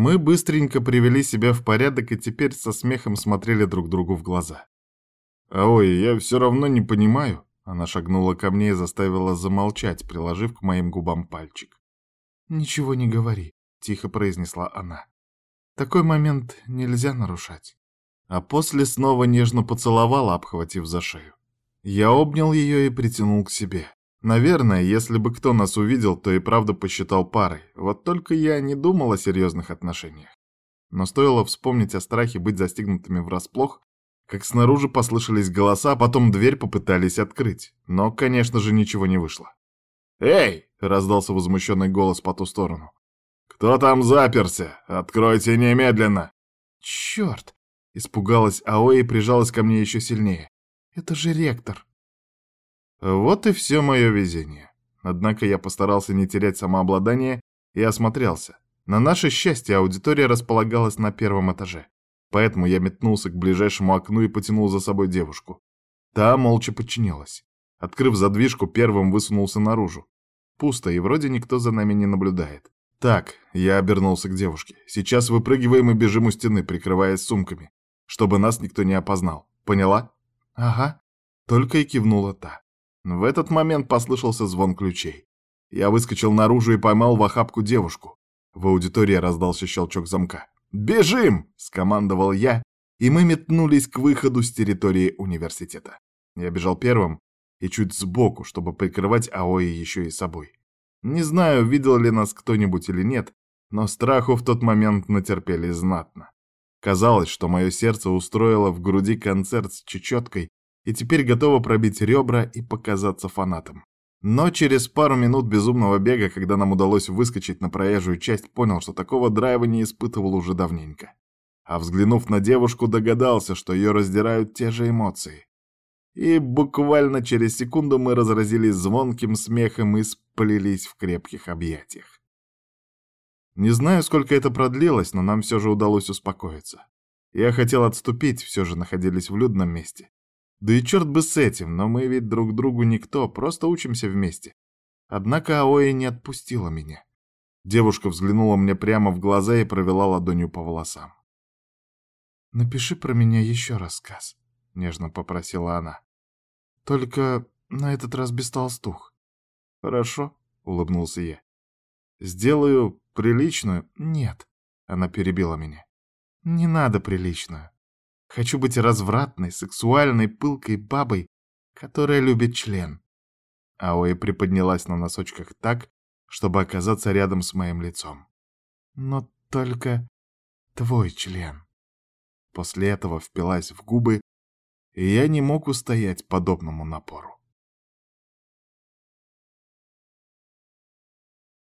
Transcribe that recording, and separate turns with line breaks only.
Мы быстренько привели себя в порядок и теперь со смехом смотрели друг другу в глаза. «Ой, я все равно не понимаю», — она шагнула ко мне и заставила замолчать, приложив к моим губам пальчик. «Ничего не говори», — тихо произнесла она. «Такой момент нельзя нарушать». А после снова нежно поцеловала, обхватив за шею. Я обнял ее и притянул к себе. Наверное, если бы кто нас увидел, то и правда посчитал парой. Вот только я не думал о серьезных отношениях. Но стоило вспомнить о страхе быть застигнутыми врасплох, как снаружи послышались голоса, а потом дверь попытались открыть. Но, конечно же, ничего не вышло. «Эй!» — раздался возмущенный голос по ту сторону. «Кто там заперся? Откройте немедленно!» «Черт!» — испугалась Аои и прижалась ко мне еще сильнее. «Это же ректор!» Вот и все мое везение. Однако я постарался не терять самообладание и осмотрелся. На наше счастье аудитория располагалась на первом этаже. Поэтому я метнулся к ближайшему окну и потянул за собой девушку. Та молча подчинилась. Открыв задвижку, первым высунулся наружу. Пусто, и вроде никто за нами не наблюдает. Так, я обернулся к девушке. Сейчас выпрыгиваем и бежим у стены, прикрываясь сумками, чтобы нас никто не опознал. Поняла? Ага. Только и кивнула та. В этот момент послышался звон ключей. Я выскочил наружу и поймал в охапку девушку. В аудитории раздался щелчок замка. «Бежим!» — скомандовал я, и мы метнулись к выходу с территории университета. Я бежал первым и чуть сбоку, чтобы прикрывать Аои еще и собой. Не знаю, видел ли нас кто-нибудь или нет, но страху в тот момент натерпели знатно. Казалось, что мое сердце устроило в груди концерт с чечеткой и теперь готова пробить ребра и показаться фанатом. Но через пару минут безумного бега, когда нам удалось выскочить на проезжую часть, понял, что такого драйва не испытывал уже давненько. А взглянув на девушку, догадался, что ее раздирают те же эмоции. И буквально через секунду мы разразились звонким смехом и сплелись в крепких объятиях. Не знаю, сколько это продлилось, но нам все же удалось успокоиться. Я хотел отступить, все же находились в людном месте. Да и черт бы с этим, но мы ведь друг другу никто, просто учимся вместе. Однако Аои не отпустила меня. Девушка взглянула мне прямо в глаза и провела ладонью по волосам. «Напиши про меня еще рассказ», — нежно попросила она. «Только на этот раз без толстух». «Хорошо», — улыбнулся я. «Сделаю приличную?» «Нет», — она перебила меня. «Не надо приличную. Хочу быть развратной, сексуальной, пылкой бабой, которая любит член. Аои приподнялась на носочках так, чтобы оказаться рядом с моим лицом. Но только твой член. После этого впилась в губы, и я не мог устоять подобному напору.